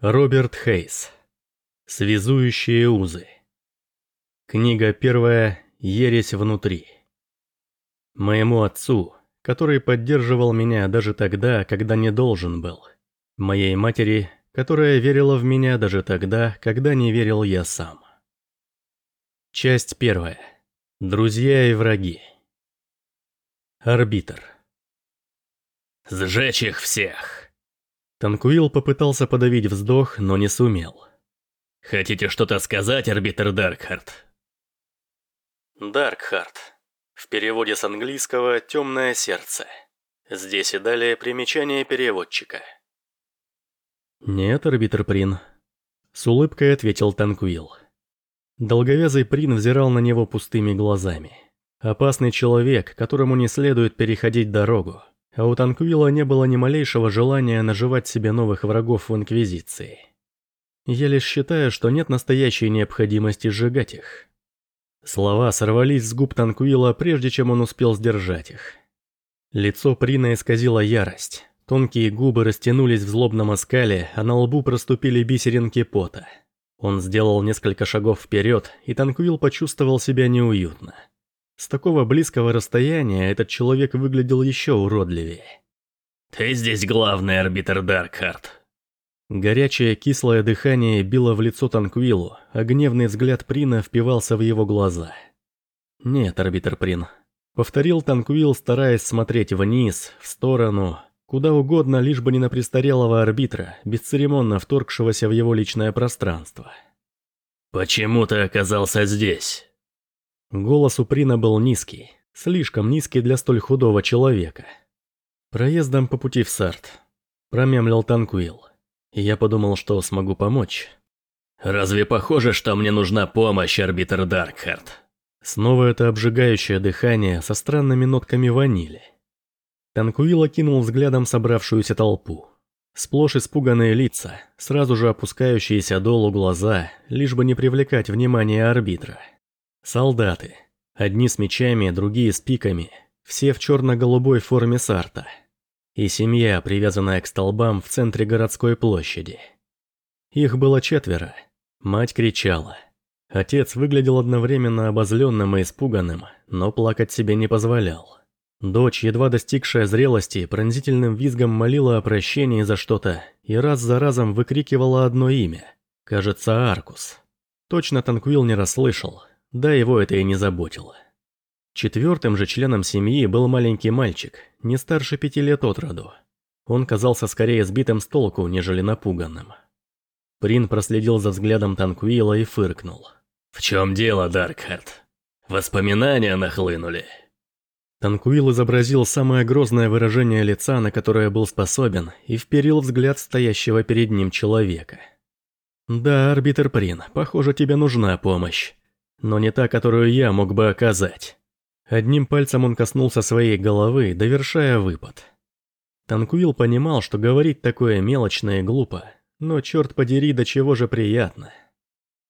Роберт Хейс. Связующие узы. Книга первая «Ересь внутри». Моему отцу, который поддерживал меня даже тогда, когда не должен был. Моей матери, которая верила в меня даже тогда, когда не верил я сам. Часть первая. Друзья и враги. Арбитр. «Сжечь их всех!» Танкуил попытался подавить вздох, но не сумел. «Хотите что-то сказать, арбитр Даркхарт?» Даркхарт. В переводе с английского «темное сердце». Здесь и далее примечание переводчика. «Нет, арбитр Прин», — с улыбкой ответил Танкуил. Долговязый Прин взирал на него пустыми глазами. Опасный человек, которому не следует переходить дорогу. А у Танкуила не было ни малейшего желания наживать себе новых врагов в Инквизиции. Я лишь считаю, что нет настоящей необходимости сжигать их. Слова сорвались с губ Танкуила, прежде чем он успел сдержать их. Лицо Прина исказило ярость. Тонкие губы растянулись в злобном оскале, а на лбу проступили бисеринки пота. Он сделал несколько шагов вперед, и Танкуил почувствовал себя неуютно. С такого близкого расстояния этот человек выглядел еще уродливее. «Ты здесь главный арбитр Даркхарт». Горячее кислое дыхание било в лицо Танквилу, а гневный взгляд Прина впивался в его глаза. «Нет, арбитр Прин», — повторил Танквил, стараясь смотреть вниз, в сторону, куда угодно, лишь бы не на престарелого арбитра, бесцеремонно вторгшегося в его личное пространство. «Почему ты оказался здесь?» Голос у Прина был низкий, слишком низкий для столь худого человека. Проездом по пути в Сарт. Промямлил Танкуил. И я подумал, что смогу помочь. «Разве похоже, что мне нужна помощь, арбитр Даркхарт?» Снова это обжигающее дыхание со странными нотками ванили. Танкуил окинул взглядом собравшуюся толпу. Сплошь испуганные лица, сразу же опускающиеся долу глаза, лишь бы не привлекать внимание арбитра. Солдаты. Одни с мечами, другие с пиками. Все в черно-голубой форме сарта. И семья, привязанная к столбам в центре городской площади. Их было четверо. Мать кричала. Отец выглядел одновременно обозленным и испуганным, но плакать себе не позволял. Дочь, едва достигшая зрелости, пронзительным визгом молила о прощении за что-то и раз за разом выкрикивала одно имя. Кажется, Аркус. Точно Танквил не расслышал, да его это и не заботило. Четвертым же членом семьи был маленький мальчик, не старше пяти лет от роду. Он казался скорее сбитым с толку, нежели напуганным. Прин проследил за взглядом Танкуила и фыркнул. «В чем дело, Даркхарт? Воспоминания нахлынули». Танкуил изобразил самое грозное выражение лица, на которое был способен, и вперил взгляд стоящего перед ним человека. «Да, арбитр Прин, похоже, тебе нужна помощь но не та, которую я мог бы оказать. Одним пальцем он коснулся своей головы, довершая выпад. Танкуил понимал, что говорить такое мелочно и глупо, но черт подери, до чего же приятно.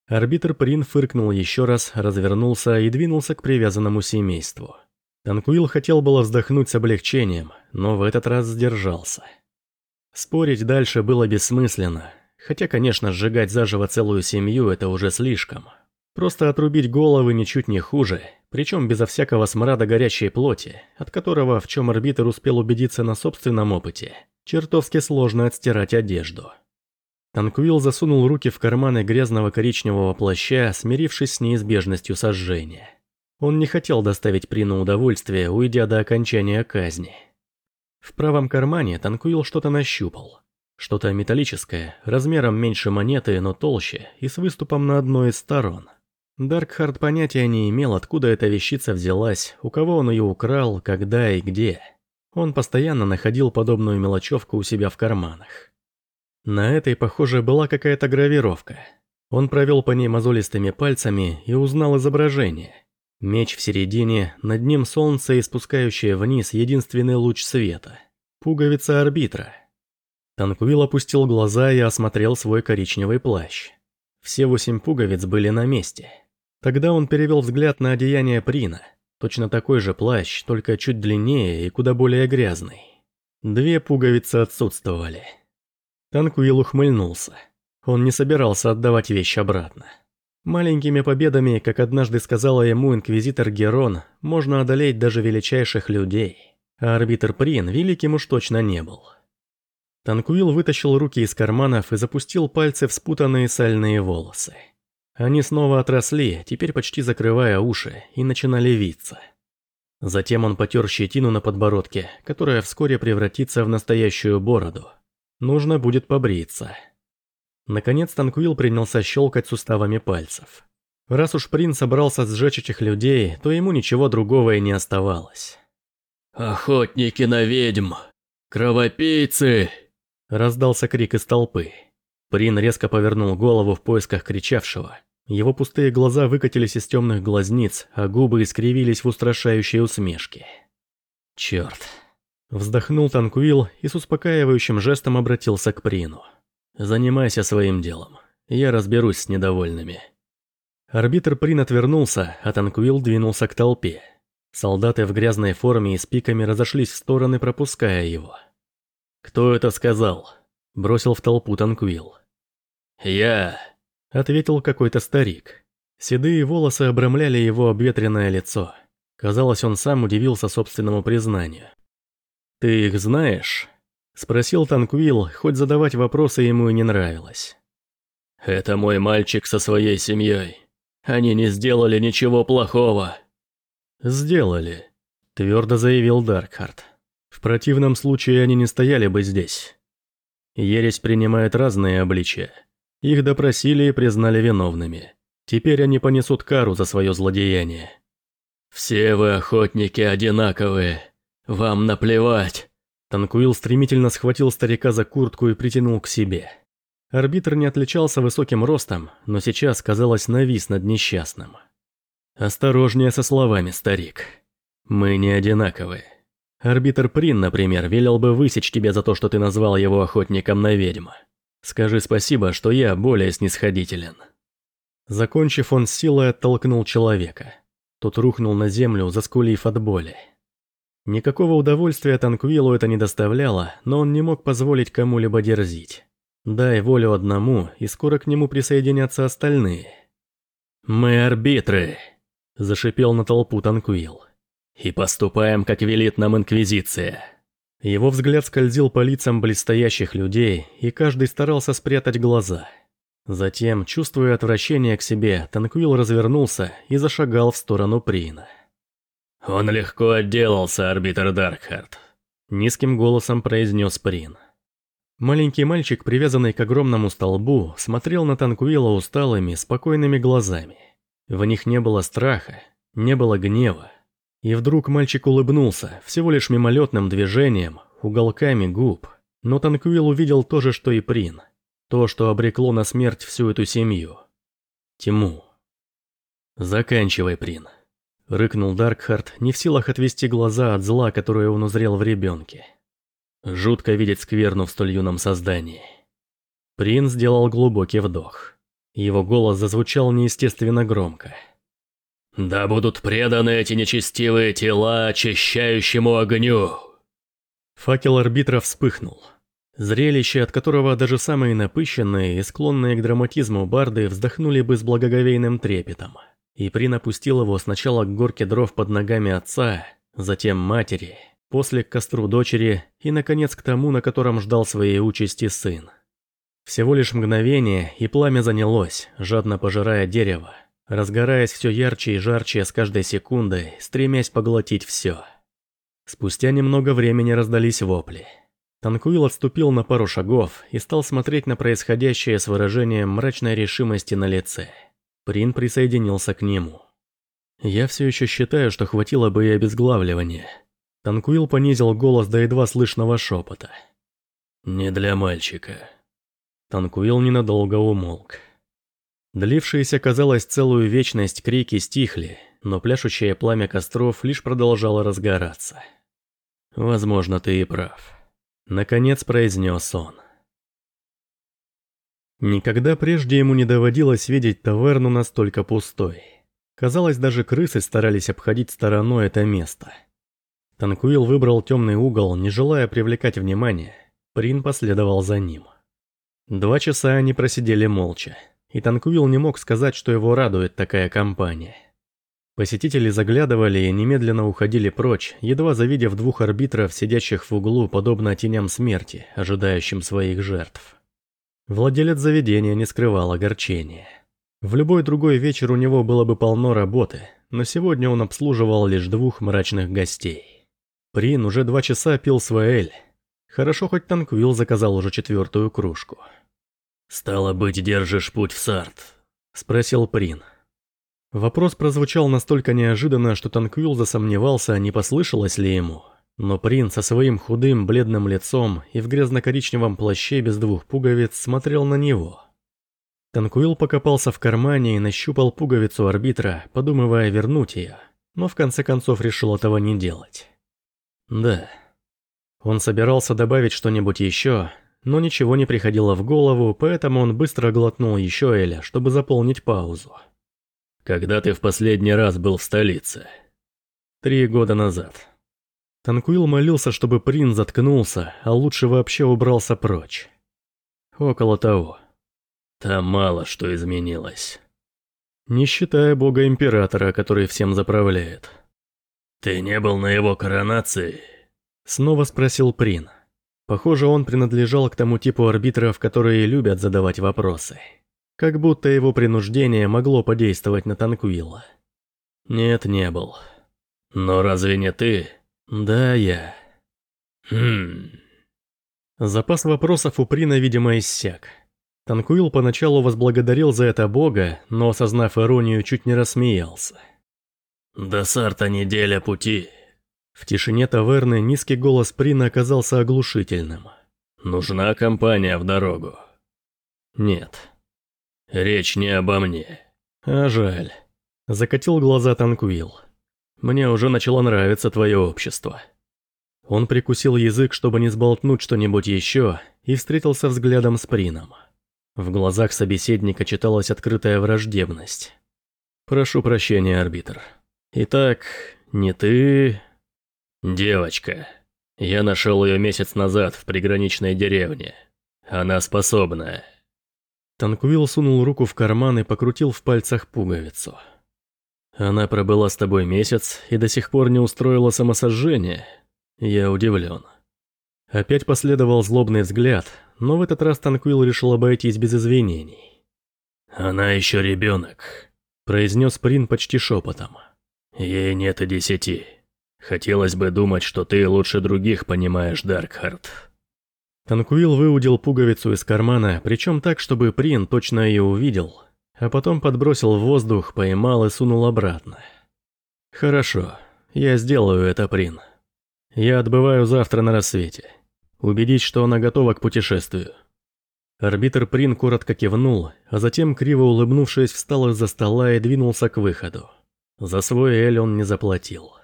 Арбитр Прин фыркнул еще раз, развернулся и двинулся к привязанному семейству. Танкуил хотел было вздохнуть с облегчением, но в этот раз сдержался. Спорить дальше было бессмысленно, хотя, конечно, сжигать заживо целую семью – это уже слишком. Просто отрубить головы ничуть не хуже, причем безо всякого смрада горячей плоти, от которого, в чем арбитр успел убедиться на собственном опыте, чертовски сложно отстирать одежду. Танквилл засунул руки в карманы грязного коричневого плаща, смирившись с неизбежностью сожжения. Он не хотел доставить Прину удовольствие, уйдя до окончания казни. В правом кармане Танкуил что-то нащупал. Что-то металлическое, размером меньше монеты, но толще, и с выступом на одной из сторон. Даркхард понятия не имел, откуда эта вещица взялась, у кого он ее украл, когда и где. Он постоянно находил подобную мелочевку у себя в карманах. На этой, похоже, была какая-то гравировка. Он провел по ней мозолистыми пальцами и узнал изображение. Меч в середине, над ним солнце, испускающее вниз единственный луч света. Пуговица арбитра. Танквил опустил глаза и осмотрел свой коричневый плащ. Все восемь пуговиц были на месте. Тогда он перевел взгляд на одеяние Прина. Точно такой же плащ, только чуть длиннее и куда более грязный. Две пуговицы отсутствовали. Танкуил ухмыльнулся. Он не собирался отдавать вещь обратно. Маленькими победами, как однажды сказала ему инквизитор Герон, можно одолеть даже величайших людей. А арбитр Прин великим уж точно не был. Танкуил вытащил руки из карманов и запустил пальцы в спутанные сальные волосы. Они снова отросли, теперь почти закрывая уши, и начинали виться. Затем он потер щетину на подбородке, которая вскоре превратится в настоящую бороду. Нужно будет побриться. Наконец Танкуил принялся щелкать суставами пальцев. Раз уж принц собрался сжечь этих людей, то ему ничего другого и не оставалось. «Охотники на ведьм! Кровопийцы!» Раздался крик из толпы. Прин резко повернул голову в поисках кричавшего. Его пустые глаза выкатились из темных глазниц, а губы искривились в устрашающей усмешке. «Черт!» Вздохнул Танкуил и с успокаивающим жестом обратился к Прину. «Занимайся своим делом. Я разберусь с недовольными». Арбитр Прин отвернулся, а Танкуил двинулся к толпе. Солдаты в грязной форме и с пиками разошлись в стороны, пропуская его. «Кто это сказал?» – бросил в толпу Танкуил. «Я», – ответил какой-то старик. Седые волосы обрамляли его обветренное лицо. Казалось, он сам удивился собственному признанию. «Ты их знаешь?» – спросил Танкуил, хоть задавать вопросы ему и не нравилось. «Это мой мальчик со своей семьей. Они не сделали ничего плохого». «Сделали», – твердо заявил Даркхарт. В противном случае они не стояли бы здесь. Ересь принимает разные обличия. Их допросили и признали виновными. Теперь они понесут кару за свое злодеяние. «Все вы, охотники, одинаковые. Вам наплевать». Танкуил стремительно схватил старика за куртку и притянул к себе. Арбитр не отличался высоким ростом, но сейчас, казалось, навис над несчастным. «Осторожнее со словами, старик. Мы не одинаковые. Арбитр Прин, например, велел бы высечь тебя за то, что ты назвал его охотником на ведьму. Скажи спасибо, что я более снисходителен». Закончив, он силой оттолкнул человека. Тот рухнул на землю, заскулив от боли. Никакого удовольствия Танквилу это не доставляло, но он не мог позволить кому-либо дерзить. Дай волю одному, и скоро к нему присоединятся остальные. «Мы арбитры», – зашипел на толпу Танквил. И поступаем, как велит нам Инквизиция. Его взгляд скользил по лицам блестящих людей, и каждый старался спрятать глаза. Затем, чувствуя отвращение к себе, Танквил развернулся и зашагал в сторону Прина. «Он легко отделался, арбитр Даркхарт», — низким голосом произнес Прин. Маленький мальчик, привязанный к огромному столбу, смотрел на Танкуила усталыми, спокойными глазами. В них не было страха, не было гнева, и вдруг мальчик улыбнулся, всего лишь мимолетным движением, уголками губ. Но Танквилл увидел то же, что и Прин. То, что обрекло на смерть всю эту семью. Тиму. «Заканчивай, Прин», — рыкнул Даркхарт, не в силах отвести глаза от зла, которое он узрел в ребенке. Жутко видеть скверну в столь юном создании. Прин сделал глубокий вдох. Его голос зазвучал неестественно громко. Да будут преданы эти нечестивые тела очищающему огню. Факел арбитра вспыхнул. Зрелище, от которого даже самые напыщенные и склонные к драматизму барды вздохнули бы с благоговейным трепетом. И Прин опустил его сначала к горке дров под ногами отца, затем матери, после к костру дочери и, наконец, к тому, на котором ждал своей участи сын. Всего лишь мгновение, и пламя занялось, жадно пожирая дерево, разгораясь все ярче и жарче с каждой секундой, стремясь поглотить все. Спустя немного времени раздались вопли. Танкуил отступил на пару шагов и стал смотреть на происходящее с выражением мрачной решимости на лице. Прин присоединился к нему. «Я все еще считаю, что хватило бы и обезглавливания». Танкуил понизил голос до едва слышного шепота. «Не для мальчика». Танкуил ненадолго умолк. Длившиеся, казалось, целую вечность крики стихли, но пляшущее пламя костров лишь продолжало разгораться. «Возможно, ты и прав», — наконец произнес он. Никогда прежде ему не доводилось видеть таверну настолько пустой. Казалось, даже крысы старались обходить стороной это место. Танкуил выбрал темный угол, не желая привлекать внимания. Прин последовал за ним. Два часа они просидели молча, и Танкуил не мог сказать, что его радует такая компания. Посетители заглядывали и немедленно уходили прочь, едва завидев двух арбитров, сидящих в углу, подобно теням смерти, ожидающим своих жертв. Владелец заведения не скрывал огорчения. В любой другой вечер у него было бы полно работы, но сегодня он обслуживал лишь двух мрачных гостей. Прин уже два часа пил свой эль. Хорошо, хоть Танквилл заказал уже четвертую кружку. «Стало быть, держишь путь в Сарт?» – спросил Прин. Вопрос прозвучал настолько неожиданно, что Танквилл засомневался, не послышалось ли ему. Но принц со своим худым, бледным лицом и в грязно-коричневом плаще без двух пуговиц смотрел на него. Танкуил покопался в кармане и нащупал пуговицу арбитра, подумывая вернуть ее, но в конце концов решил этого не делать. Да. Он собирался добавить что-нибудь еще, но ничего не приходило в голову, поэтому он быстро глотнул еще Эля, чтобы заполнить паузу. «Когда ты в последний раз был в столице?» «Три года назад». Танкуил молился, чтобы принц заткнулся, а лучше вообще убрался прочь. Около того. Там мало что изменилось. Не считая бога-императора, который всем заправляет. «Ты не был на его коронации?» Снова спросил Прин. Похоже, он принадлежал к тому типу арбитров, которые любят задавать вопросы. Как будто его принуждение могло подействовать на Танкуила. Нет, не был. Но разве не ты? Да, я. Хм. Запас вопросов у Прина, видимо, иссяк. Танкуил поначалу возблагодарил за это бога, но, осознав иронию, чуть не рассмеялся. «До Сарта неделя пути», в тишине таверны низкий голос Прина оказался оглушительным. «Нужна компания в дорогу?» «Нет». «Речь не обо мне». «А жаль». Закатил глаза Танквил. «Мне уже начало нравиться твое общество». Он прикусил язык, чтобы не сболтнуть что-нибудь еще, и встретился взглядом с Прином. В глазах собеседника читалась открытая враждебность. «Прошу прощения, арбитр. Итак, не ты, «Девочка. Я нашел ее месяц назад в приграничной деревне. Она способная». Танквилл сунул руку в карман и покрутил в пальцах пуговицу. «Она пробыла с тобой месяц и до сих пор не устроила самосожжение. Я удивлен». Опять последовал злобный взгляд, но в этот раз Танквилл решил обойтись без извинений. «Она еще ребенок», – произнес Прин почти шепотом. «Ей нет и десяти». Хотелось бы думать, что ты лучше других понимаешь, Даркхарт. Танкуил выудил пуговицу из кармана, причем так, чтобы Прин точно ее увидел, а потом подбросил в воздух, поймал и сунул обратно. «Хорошо, я сделаю это, Прин. Я отбываю завтра на рассвете. Убедись, что она готова к путешествию». Арбитр Прин коротко кивнул, а затем, криво улыбнувшись, встал из-за стола и двинулся к выходу. За свой эль он не заплатил.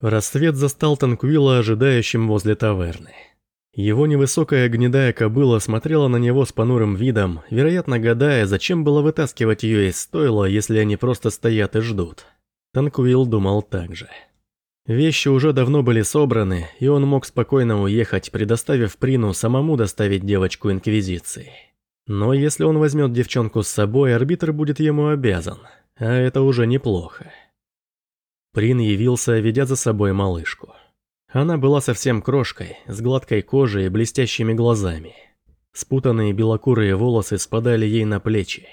Рассвет застал Танквилла ожидающим возле таверны. Его невысокая гнедая кобыла смотрела на него с понурым видом, вероятно гадая, зачем было вытаскивать ее из стойла, если они просто стоят и ждут. Танквилл думал так же. Вещи уже давно были собраны, и он мог спокойно уехать, предоставив Прину самому доставить девочку Инквизиции. Но если он возьмет девчонку с собой, арбитр будет ему обязан, а это уже неплохо. Прин явился, ведя за собой малышку. Она была совсем крошкой, с гладкой кожей и блестящими глазами. Спутанные белокурые волосы спадали ей на плечи.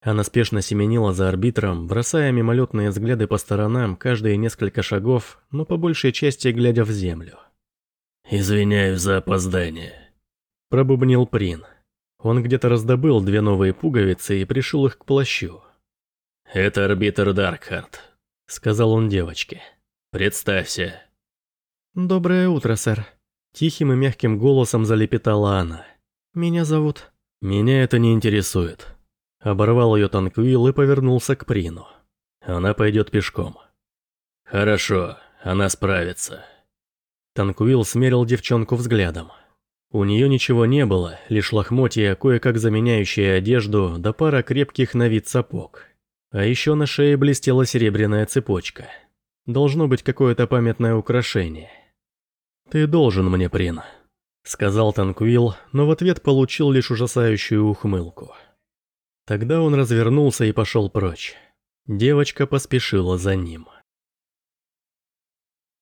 Она спешно семенила за арбитром, бросая мимолетные взгляды по сторонам каждые несколько шагов, но по большей части глядя в землю. «Извиняюсь за опоздание», – пробубнил Прин. Он где-то раздобыл две новые пуговицы и пришил их к плащу. «Это арбитр Даркхарт сказал он девочке. «Представься». «Доброе утро, сэр», – тихим и мягким голосом залепетала она. «Меня зовут...» «Меня это не интересует». Оборвал ее Танквилл и повернулся к Прину. «Она пойдет пешком». «Хорошо, она справится». Танквилл смерил девчонку взглядом. У нее ничего не было, лишь лохмотья, кое-как заменяющие одежду, да пара крепких на вид сапог. А еще на шее блестела серебряная цепочка. Должно быть какое-то памятное украшение. «Ты должен мне, Прин», — сказал Танквил, но в ответ получил лишь ужасающую ухмылку. Тогда он развернулся и пошел прочь. Девочка поспешила за ним.